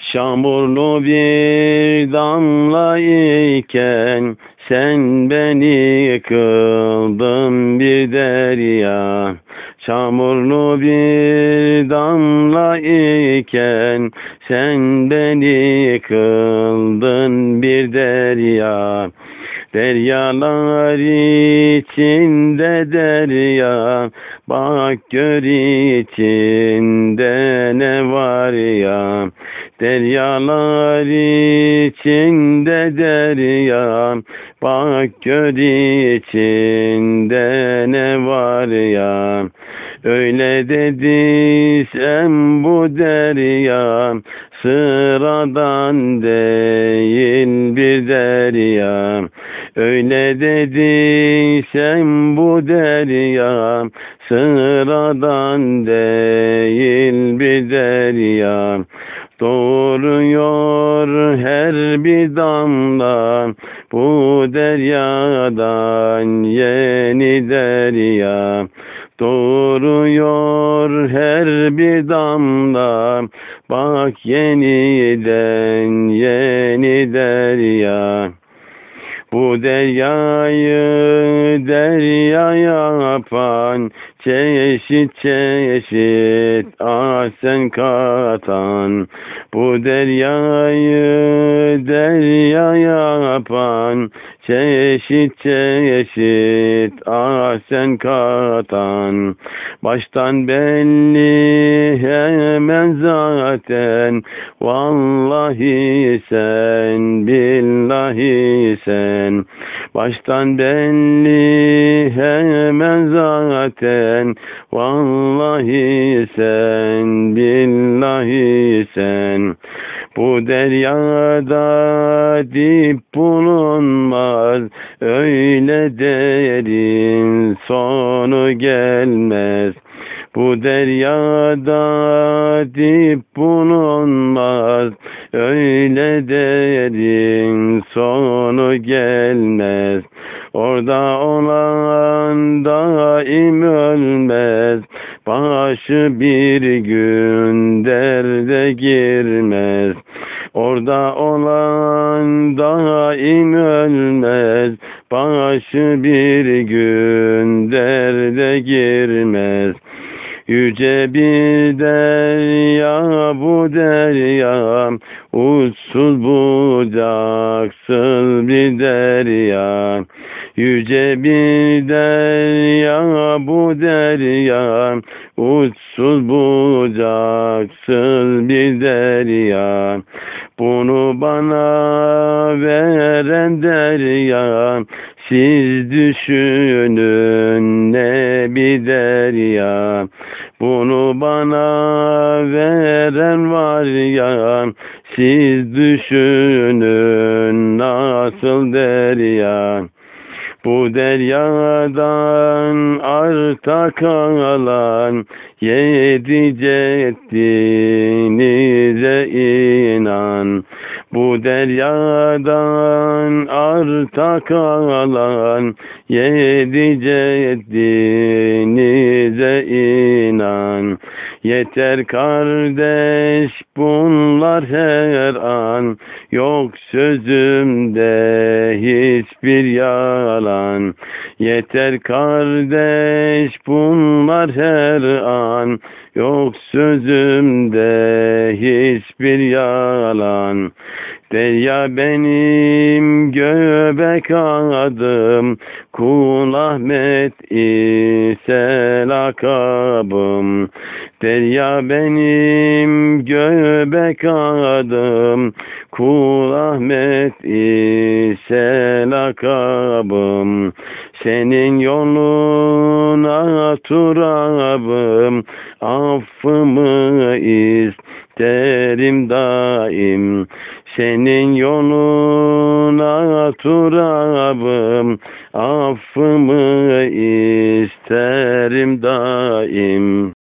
Şamurlu bir damla iken sen beni kıldın bir derya. Çamurlu bir damla iken sen beni kıldın bir derya. Deryalar içinde derya Bak gör içinde ne var ya Deryalar içinde derya Bak gör içinde ne var ya. Öyle dediysem bu derya Sıradan değil bir derya. Öyle dediysem bu derya Sıradan değil bir derya Doğuruyor her bir damla Bu deryadan yeni derya Doğuruyor her bir damla Bak yeniden yeni derya bu deryayı derya yapan çeşit çeşit ahsen katan. Bu deryayı derya yapan çeşit çeşit ahsen katan. Baştan belli hemen zaten. Vallahi sen billahi sen sen. Baştan belli hemen zaten. Vallahi sen billahi sen. Bu deryada dip bulunmaz. Öyle derin sonu gelmez bu deryada dip bulunmaz. Öyle derin sonu gelmez. Orada olan daim ölmez. Başı bir gün derde girmez. Orada olan daim ölmez. Başı bir gün derde girmez Yüce bir derya bu derya Uçsuz bucaksız bir derya. Yüce bir derya bu derya Uçsuz bucaksız bir derya Bunu bana veren derya. Siz düşünün ne bir derya. Bunu bana veren var ya. Siz düşünün nasıl derya bu deryadan arta kalan yedi ceddinize inan. Bu deryadan arta kalan yedi ceddinize inan. Yeter kardeş bunlar her an yok sözümde hiçbir yalan. Yeter kardeş bunlar her an yok sözümde hiçbir yalan. Derya benim göbek adım, Kul Ahmet ise lakabım. Derya benim göbek adım, Kul Ahmet ise lakabım. Senin yoluna turabım, affımı isterim daim. Senin yoluna turabım, affımı isterim daim.